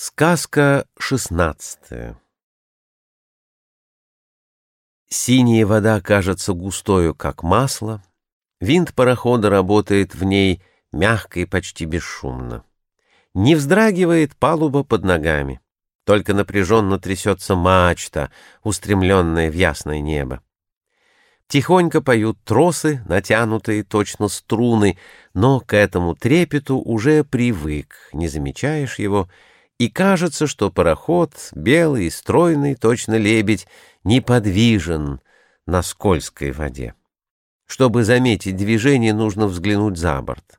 Сказка шестнадцатая Синяя вода кажется густою, как масло. Винт парохода работает в ней мягко и почти бесшумно. Не вздрагивает палуба под ногами. Только напряженно трясется мачта, устремленная в ясное небо. Тихонько поют тросы, натянутые точно струны, но к этому трепету уже привык, не замечаешь его — и кажется, что пароход, белый и стройный, точно лебедь, неподвижен на скользкой воде. Чтобы заметить движение, нужно взглянуть за борт.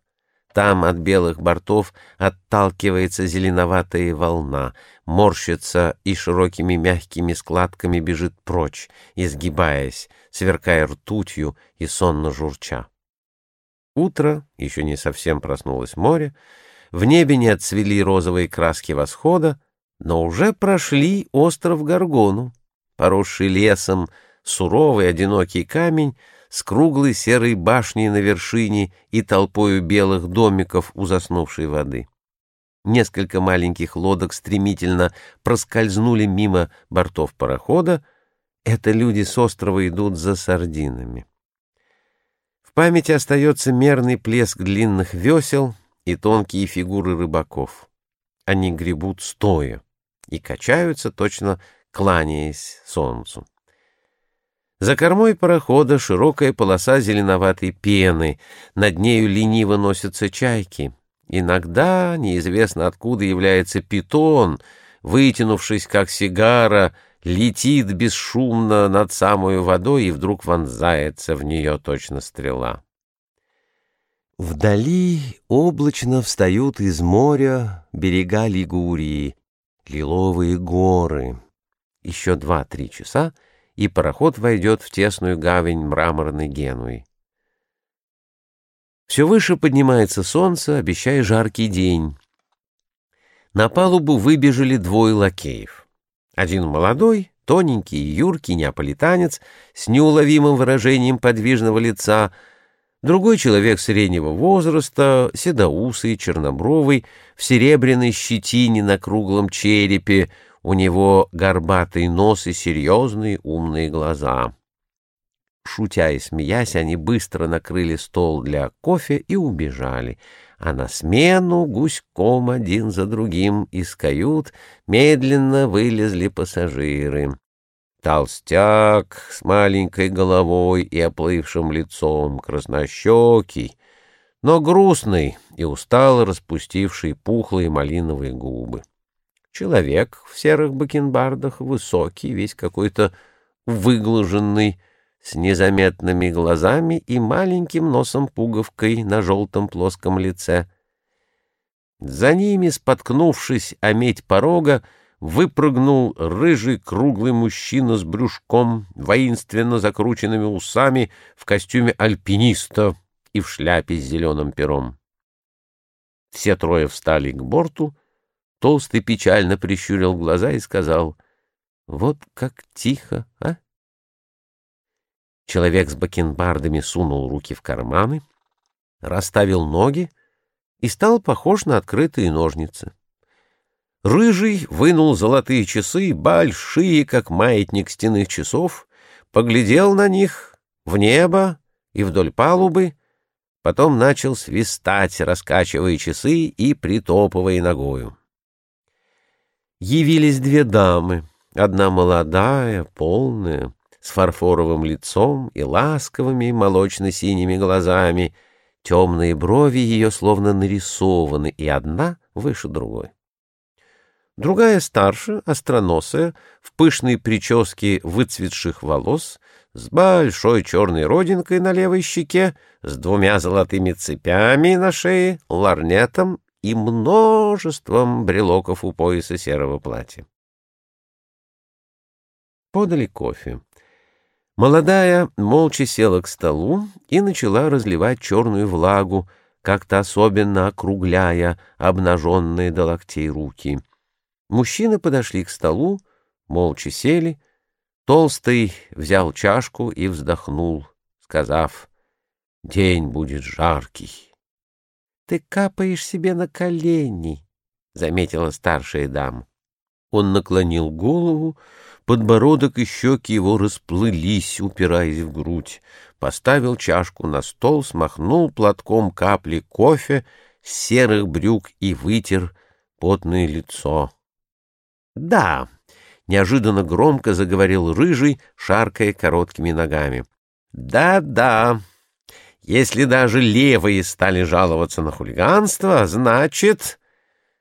Там от белых бортов отталкивается зеленоватая волна, морщится и широкими мягкими складками бежит прочь, изгибаясь, сверкая ртутью и сонно журча. Утро, еще не совсем проснулось море, в небе не отцвели розовые краски восхода, но уже прошли остров Гаргону, поросший лесом, суровый одинокий камень с круглой серой башней на вершине и толпою белых домиков у заснувшей воды. Несколько маленьких лодок стремительно проскользнули мимо бортов парохода. Это люди с острова идут за сардинами. В памяти остается мерный плеск длинных весел, и тонкие фигуры рыбаков. Они гребут стоя и качаются, точно кланяясь солнцу. За кормой парохода широкая полоса зеленоватой пены, над нею лениво носятся чайки. Иногда, неизвестно откуда, является питон, вытянувшись, как сигара, летит бесшумно над самой водой и вдруг вонзается в нее точно стрела. Вдали облачно встают из моря берега Лигурии, лиловые горы. Еще два-три часа, и пароход войдет в тесную гавань мраморной Генуи. Все выше поднимается солнце, обещая жаркий день. На палубу выбежали двое лакеев. Один молодой, тоненький, юркий неаполитанец с неуловимым выражением подвижного лица — Другой человек среднего возраста, седоусый, чернобровый, в серебряной щетине на круглом черепе, у него горбатый нос и серьезные умные глаза. Шутя и смеясь, они быстро накрыли стол для кофе и убежали, а на смену гуськом один за другим из кают медленно вылезли пассажиры. Толстяк с маленькой головой и оплывшим лицом, краснощекий, но грустный и устало распустивший пухлые малиновые губы. Человек в серых бакенбардах, высокий, весь какой-то выглаженный, с незаметными глазами и маленьким носом-пуговкой на желтом плоском лице. За ними, споткнувшись о медь порога, выпрыгнул рыжий круглый мужчина с брюшком, воинственно закрученными усами, в костюме альпиниста и в шляпе с зеленым пером. Все трое встали к борту, толстый печально прищурил глаза и сказал, «Вот как тихо, а?» Человек с бакенбардами сунул руки в карманы, расставил ноги и стал похож на открытые ножницы. Рыжий вынул золотые часы, большие, как маятник стенных часов, поглядел на них в небо и вдоль палубы, потом начал свистать, раскачивая часы и притопывая ногою. Явились две дамы, одна молодая, полная, с фарфоровым лицом и ласковыми молочно-синими глазами, темные брови ее словно нарисованы, и одна выше другой. Другая старше, остроносая, в пышной прическе выцветших волос, с большой черной родинкой на левой щеке, с двумя золотыми цепями на шее, ларнетом и множеством брелоков у пояса серого платья. Подали кофе. Молодая молча села к столу и начала разливать черную влагу, как-то особенно округляя обнаженные до локтей руки — Мужчины подошли к столу, молча сели. Толстый взял чашку и вздохнул, сказав, «День будет жаркий». «Ты капаешь себе на колени», — заметила старшая дама. Он наклонил голову, подбородок и щеки его расплылись, упираясь в грудь, поставил чашку на стол, смахнул платком капли кофе с серых брюк и вытер потное лицо. — Да, — неожиданно громко заговорил рыжий, шаркая короткими ногами. «Да, — Да-да, если даже левые стали жаловаться на хулиганство, значит...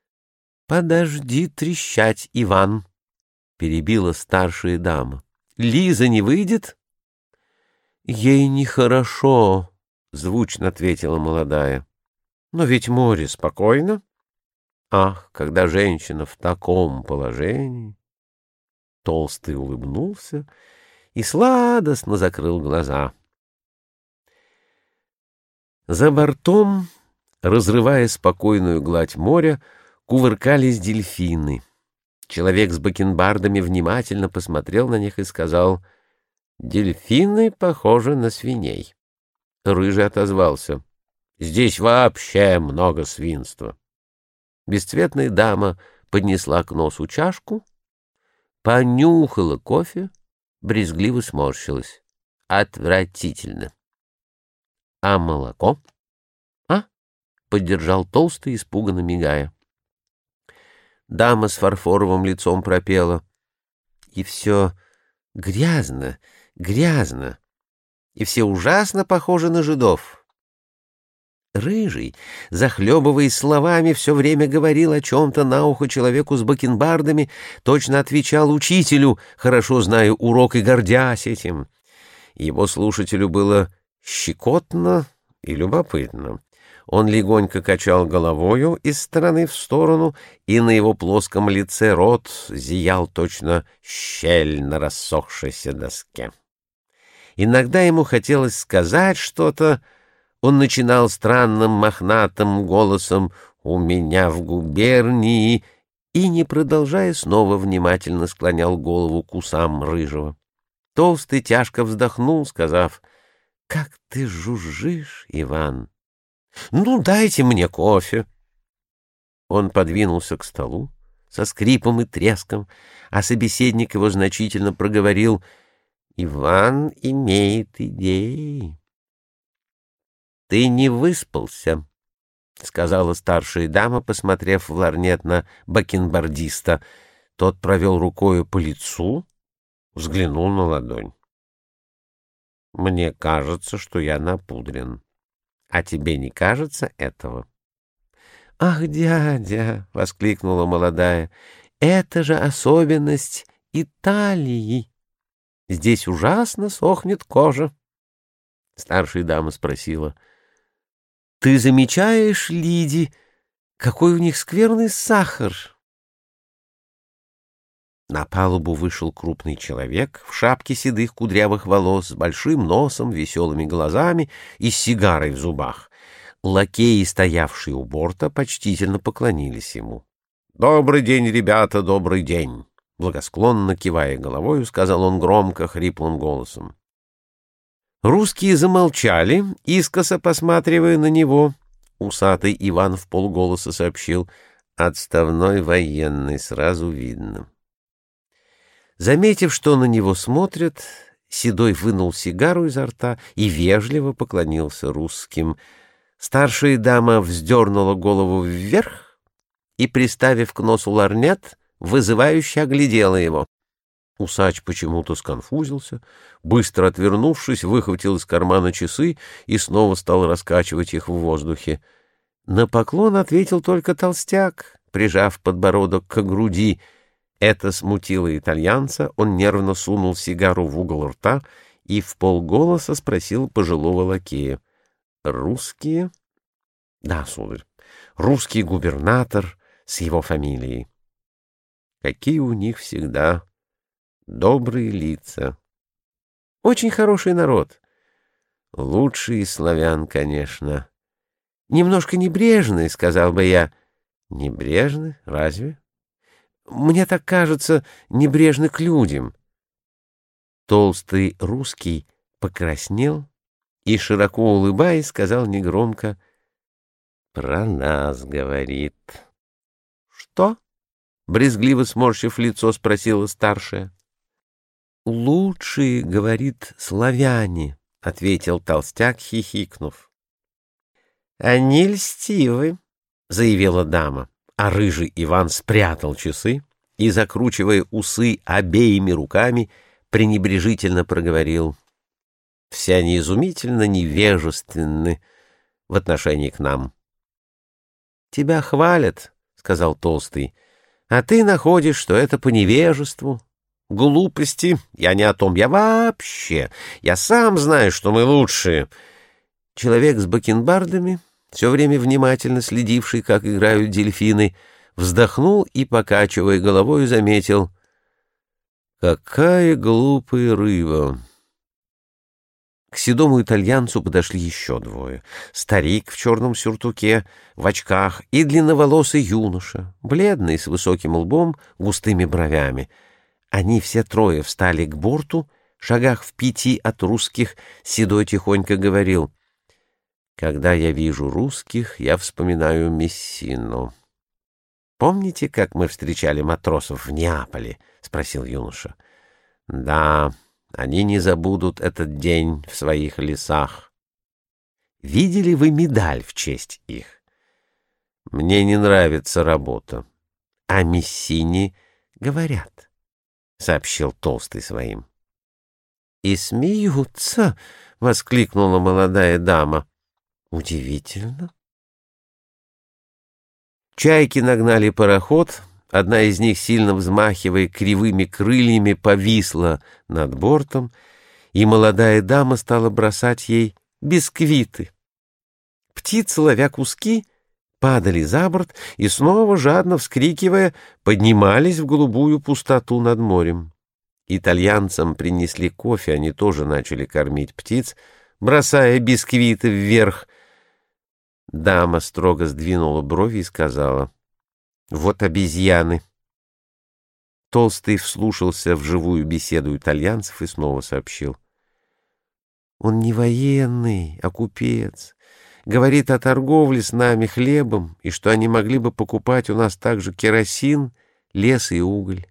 — Подожди трещать, Иван, — перебила старшая дама. — Лиза не выйдет? — Ей нехорошо, — звучно ответила молодая. — Но ведь море спокойно. Ах, когда женщина в таком положении! Толстый улыбнулся и сладостно закрыл глаза. За бортом, разрывая спокойную гладь моря, кувыркались дельфины. Человек с бакенбардами внимательно посмотрел на них и сказал, «Дельфины похожи на свиней». Рыжий отозвался, «Здесь вообще много свинства». Бесцветная дама поднесла к носу чашку, понюхала кофе, брезгливо сморщилась. Отвратительно. А молоко? А? Поддержал толстый, испуганно мигая. Дама с фарфоровым лицом пропела. И все грязно, грязно. И все ужасно похожи на жидов. Рыжий, захлебываясь словами, все время говорил о чем-то на ухо человеку с бакенбардами, точно отвечал учителю, хорошо зная урок и гордясь этим. Его слушателю было щекотно и любопытно. Он легонько качал головою из стороны в сторону, и на его плоском лице рот зиял точно щель на рассохшейся доске. Иногда ему хотелось сказать что-то, он начинал странным мохнатым голосом «У меня в губернии» и, не продолжая, снова внимательно склонял голову к усам рыжего. Толстый тяжко вздохнул, сказав — как ты жужжишь, Иван! Ну, дайте мне кофе. Он подвинулся к столу со скрипом и треском, а собеседник его значительно проговорил «Иван имеет идеи». «Ты не выспался», — сказала старшая дама, посмотрев в ларнет на бакенбардиста. Тот провел рукою по лицу, взглянул на ладонь. Мне кажется, что я напудрен. А тебе не кажется этого? — Ах, дядя! — воскликнула молодая. — Это же особенность Италии. Здесь ужасно сохнет кожа. Старшая дама спросила. — Ты замечаешь, Лиди, какой у них скверный сахар? На палубу вышел крупный человек в шапке седых кудрявых волос, с большим носом, веселыми глазами и сигарой в зубах. Лакеи, стоявшие у борта, почтительно поклонились ему. — Добрый день, ребята, добрый день! — благосклонно кивая головою, сказал он громко, хриплым голосом. Русские замолчали, искоса посматривая на него. Усатый Иван в полголоса сообщил — отставной военный, сразу видно. Заметив, что на него смотрят, Седой вынул сигару изо рта и вежливо поклонился русским. Старшая дама вздернула голову вверх и, приставив к носу ларнет, вызывающе оглядела его. Усач почему-то сконфузился, быстро отвернувшись, выхватил из кармана часы и снова стал раскачивать их в воздухе. На поклон ответил только толстяк, прижав подбородок к груди — это смутило итальянца, он нервно сунул сигару в угол рта и в полголоса спросил пожилого лакея. «Русские?» «Да, сударь, русский губернатор с его фамилией». «Какие у них всегда добрые лица!» «Очень хороший народ. Лучший из славян, конечно. Немножко небрежный, сказал бы я». «Небрежный? Разве?» Мне так кажется, небрежно к людям. Толстый русский покраснел и, широко улыбаясь, сказал негромко, «Про нас, — говорит». «Что?» — брезгливо сморщив лицо, спросила старшая. «Лучшие, — говорит, — славяне», — ответил толстяк, хихикнув. «Они льстивы», — заявила дама, а рыжий Иван спрятал часы и, закручивая усы обеими руками, пренебрежительно проговорил. «Все они изумительно невежественны в отношении к нам». «Тебя хвалят», — сказал Толстый, — «а ты находишь, что это по невежеству». Глупости. Я не о том. Я вообще. Я сам знаю, что мы лучшие. Человек с бакенбардами, все время внимательно следивший, как играют дельфины, вздохнул и, покачивая головой, заметил. Какая глупая рыба! К седому итальянцу подошли еще двое. Старик в черном сюртуке, в очках и длинноволосый юноша, бледный, с высоким лбом, густыми бровями — они все трое встали к борту, шагах в пяти от русских, Седой тихонько говорил, «Когда я вижу русских, я вспоминаю Мессину». «Помните, как мы встречали матросов в Неаполе?» — спросил юноша. «Да, они не забудут этот день в своих лесах». «Видели вы медаль в честь их?» «Мне не нравится работа». «О Мессине говорят». — сообщил Толстый своим. — И смеются! — воскликнула молодая дама. — Удивительно. Чайки нагнали пароход, одна из них, сильно взмахивая кривыми крыльями, повисла над бортом, и молодая дама стала бросать ей бисквиты. Птицы, ловя куски, — падали за борт и снова, жадно вскрикивая, поднимались в голубую пустоту над морем. Итальянцам принесли кофе, они тоже начали кормить птиц, бросая бисквиты вверх. Дама строго сдвинула брови и сказала, «Вот обезьяны». Толстый вслушался в живую беседу итальянцев и снова сообщил, «Он не военный, а купец» говорит о торговле с нами хлебом и что они могли бы покупать у нас также керосин, лес и уголь.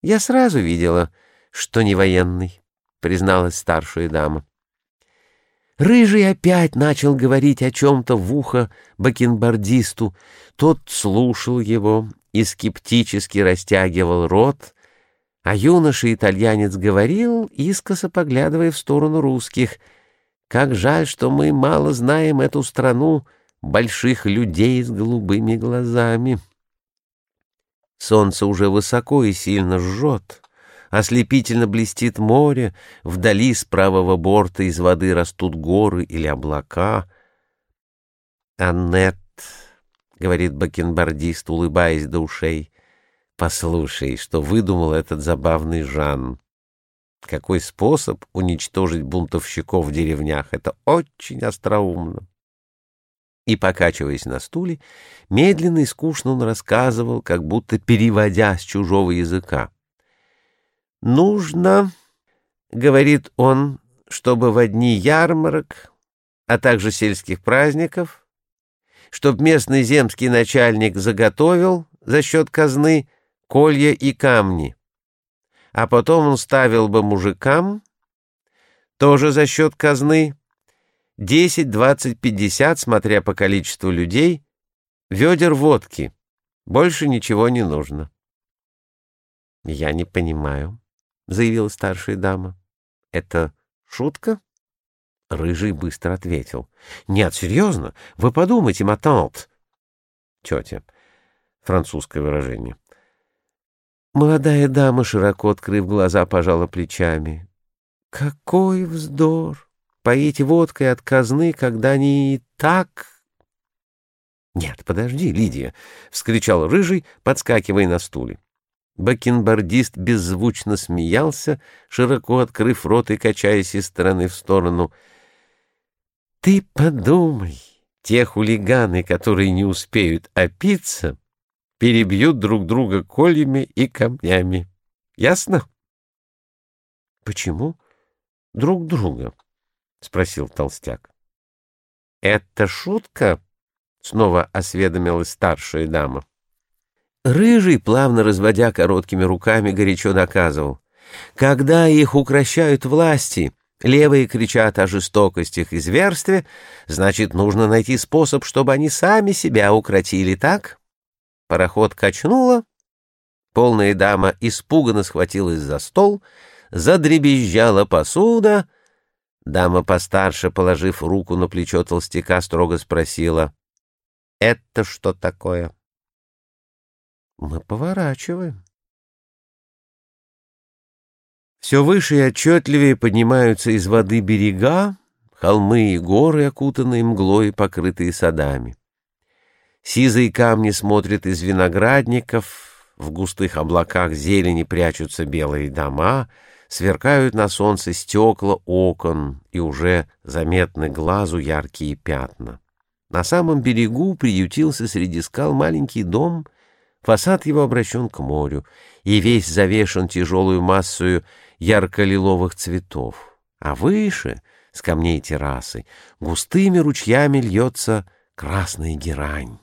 Я сразу видела, что не военный, призналась старшая дама. Рыжий опять начал говорить о чем-то в ухо бакенбардисту. Тот слушал его и скептически растягивал рот, а юноша-итальянец говорил, искоса поглядывая в сторону русских — как жаль, что мы мало знаем эту страну больших людей с голубыми глазами. Солнце уже высоко и сильно жжет. Ослепительно блестит море, вдали с правого борта из воды растут горы или облака. «Аннет», — говорит бакенбардист, улыбаясь до ушей, — «послушай, что выдумал этот забавный Жан. Какой способ уничтожить бунтовщиков в деревнях? Это очень остроумно. И, покачиваясь на стуле, медленно и скучно он рассказывал, как будто переводя с чужого языка. «Нужно, — говорит он, — чтобы в дни ярмарок, а также сельских праздников, чтоб местный земский начальник заготовил за счет казны колья и камни, а потом он ставил бы мужикам, тоже за счет казны, 10, 20, 50, смотря по количеству людей, ведер водки. Больше ничего не нужно. — Я не понимаю, — заявила старшая дама. — Это шутка? Рыжий быстро ответил. — Нет, серьезно, вы подумайте, матант. Тетя. Французское выражение. Молодая дама, широко открыв глаза, пожала плечами. «Какой вздор! Поить водкой от казны, когда и так...» «Нет, подожди, Лидия!» — вскричал Рыжий, подскакивая на стуле. Бакенбардист беззвучно смеялся, широко открыв рот и качаясь из стороны в сторону. «Ты подумай, те хулиганы, которые не успеют опиться...» перебьют друг друга кольями и камнями. Ясно? — Почему друг друга? — спросил толстяк. — Это шутка? — снова осведомилась старшая дама. Рыжий, плавно разводя короткими руками, горячо доказывал. Когда их укращают власти, левые кричат о жестокостях и зверстве, значит, нужно найти способ, чтобы они сами себя укротили, так? Пароход качнуло, полная дама испуганно схватилась за стол, задребезжала посуда. Дама постарше, положив руку на плечо толстяка, строго спросила, «Это что такое?» Мы поворачиваем. Все выше и отчетливее поднимаются из воды берега, холмы и горы, окутанные мглой, покрытые садами. Сизые камни смотрят из виноградников, в густых облаках зелени прячутся белые дома, сверкают на солнце стекла окон, и уже заметны глазу яркие пятна. На самом берегу приютился среди скал маленький дом Фасад его обращен к морю, и весь завешен тяжелую массою ярко-лиловых цветов. А выше, с камней террасы, густыми ручьями льется красная герань.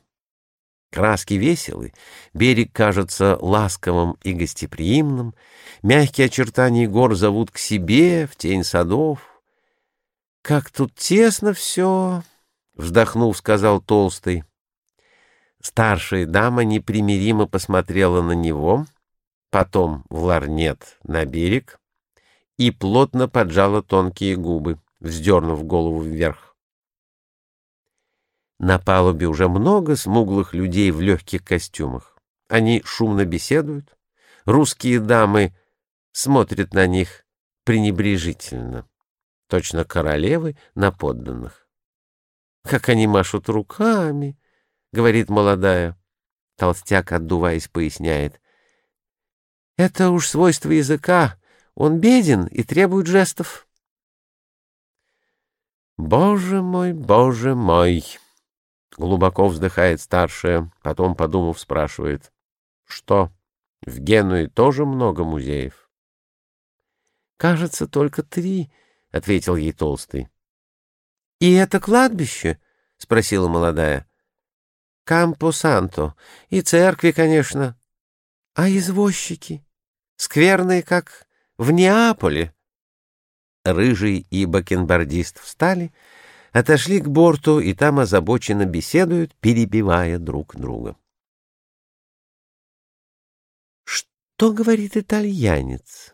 Краски веселы, берег кажется ласковым и гостеприимным, мягкие очертания гор зовут к себе, в тень садов. «Как тут тесно все!» — вздохнув, сказал Толстый. Старшая дама непримиримо посмотрела на него, потом в ларнет на берег и плотно поджала тонкие губы, вздернув голову вверх. На палубе уже много смуглых людей в легких костюмах. Они шумно беседуют. Русские дамы смотрят на них пренебрежительно, точно королевы на подданных. Как они машут руками, — говорит молодая. Толстяк, отдуваясь, поясняет. «Это уж свойство языка. Он беден и требует жестов». «Боже мой, боже мой!» Глубоко вздыхает старшая, потом, подумав, спрашивает. «Что, в Генуе тоже много музеев?» «Кажется, только три», — ответил ей Толстый. «И это кладбище?» — спросила молодая. Кампо-Санто. И церкви, конечно. А извозчики? Скверные, как в Неаполе. Рыжий и бакенбардист встали, отошли к борту и там озабоченно беседуют, перебивая друг друга. «Что говорит итальянец?»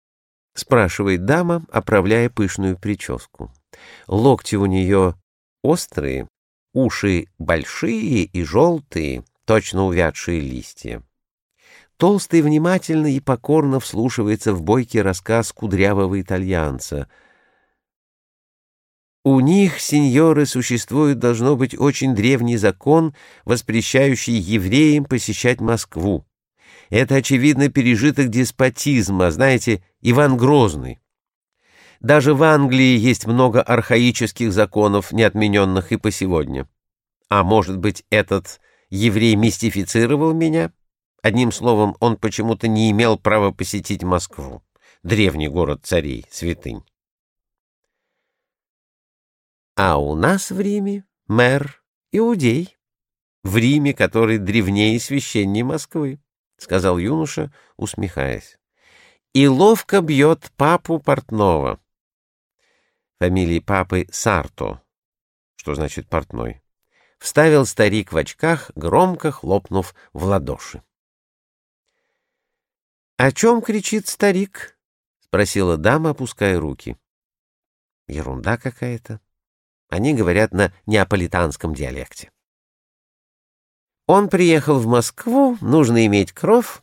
— спрашивает дама, оправляя пышную прическу. Локти у нее острые, уши большие и желтые, точно увядшие листья. Толстый внимательно и покорно вслушивается в бойкий рассказ кудрявого итальянца. У них, сеньоры, существует, должно быть, очень древний закон, воспрещающий евреям посещать Москву. Это, очевидно, пережиток деспотизма, знаете, Иван Грозный. Даже в Англии есть много архаических законов, не отмененных и по сегодня. А может быть, этот еврей мистифицировал меня? Одним словом, он почему-то не имел права посетить Москву, древний город царей, святынь. А у нас в Риме мэр иудей, в Риме, который древнее и священнее Москвы, — сказал юноша, усмехаясь. И ловко бьет папу портного фамилии папы Сарто, что значит портной, вставил старик в очках, громко хлопнув в ладоши. — О чем кричит старик? — спросила дама, опуская руки. — Ерунда какая-то. Они говорят на неаполитанском диалекте. Он приехал в Москву, нужно иметь кровь,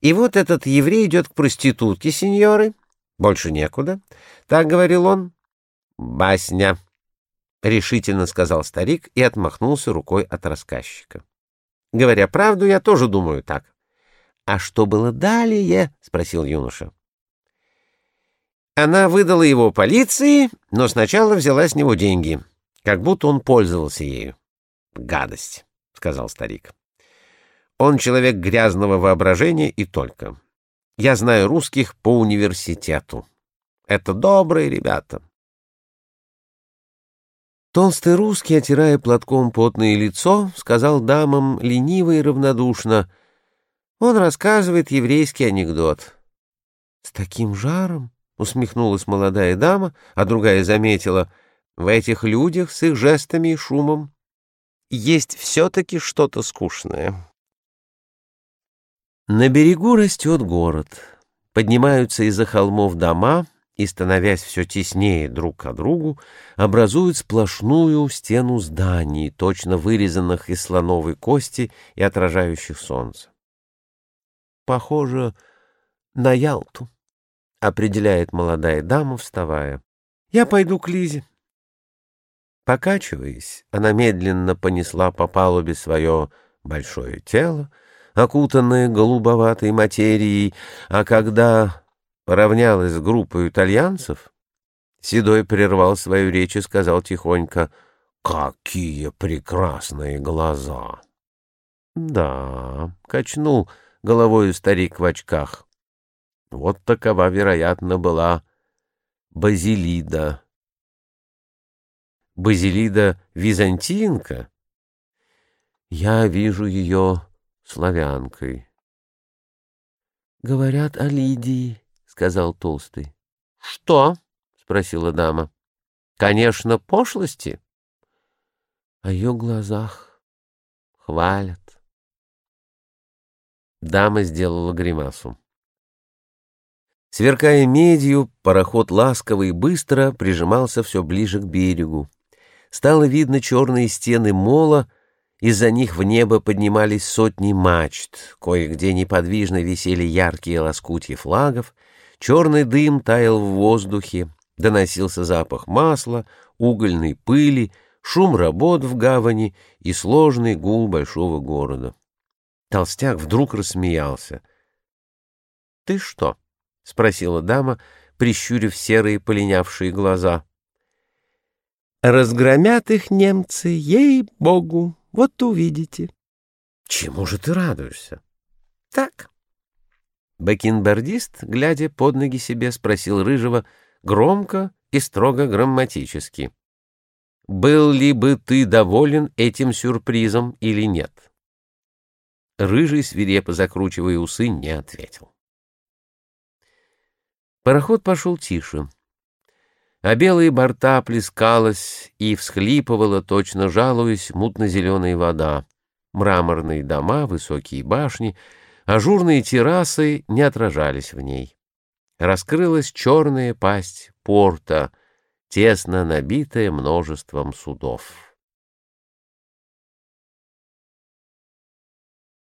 и вот этот еврей идет к проститутке, сеньоры. Больше некуда. Так говорил он. «Басня», — решительно сказал старик и отмахнулся рукой от рассказчика. «Говоря правду, я тоже думаю так». «А что было далее?» — спросил юноша. Она выдала его полиции, но сначала взяла с него деньги, как будто он пользовался ею. «Гадость», — сказал старик. «Он человек грязного воображения и только. Я знаю русских по университету. Это добрые ребята. Толстый русский, отирая платком потное лицо, сказал дамам лениво и равнодушно, Он рассказывает еврейский анекдот. С таким жаром усмехнулась молодая дама, а другая заметила, в этих людях с их жестами и шумом есть все-таки что-то скучное. На берегу растет город. Поднимаются из-за холмов дома и, становясь все теснее друг к другу, образуют сплошную стену зданий, точно вырезанных из слоновой кости и отражающих солнце. Похоже на Ялту, — определяет молодая дама, вставая. Я пойду к Лизе. Покачиваясь, она медленно понесла по палубе свое большое тело, окутанное голубоватой материей, а когда поравнялась с группой итальянцев, Седой прервал свою речь и сказал тихонько, «Какие прекрасные глаза!» «Да», — качнул головой старик в очках, «вот такова, вероятно, была Базилида». Базилида Византинка? Я вижу ее славянкой. — Говорят о Лидии, — сказал Толстый. — Что? — спросила дама. — Конечно, пошлости. О ее глазах хвалят. Дама сделала гримасу. Сверкая медью, пароход ласково и быстро прижимался все ближе к берегу стало видно черные стены мола, из-за них в небо поднимались сотни мачт, кое-где неподвижно висели яркие лоскутья флагов, черный дым таял в воздухе, доносился запах масла, угольной пыли, шум работ в гавани и сложный гул большого города. Толстяк вдруг рассмеялся. — Ты что? — спросила дама, прищурив серые полинявшие глаза. Разгромят их немцы, ей-богу, вот увидите. Чему же ты радуешься? Так. Бакенбардист, глядя под ноги себе, спросил Рыжего громко и строго грамматически. Был ли бы ты доволен этим сюрпризом или нет? Рыжий, свирепо закручивая усы, не ответил. Пароход пошел тише а белые борта плескалась и всхлипывала, точно жалуясь, мутно-зеленая вода. Мраморные дома, высокие башни, ажурные террасы не отражались в ней. Раскрылась черная пасть порта, тесно набитая множеством судов.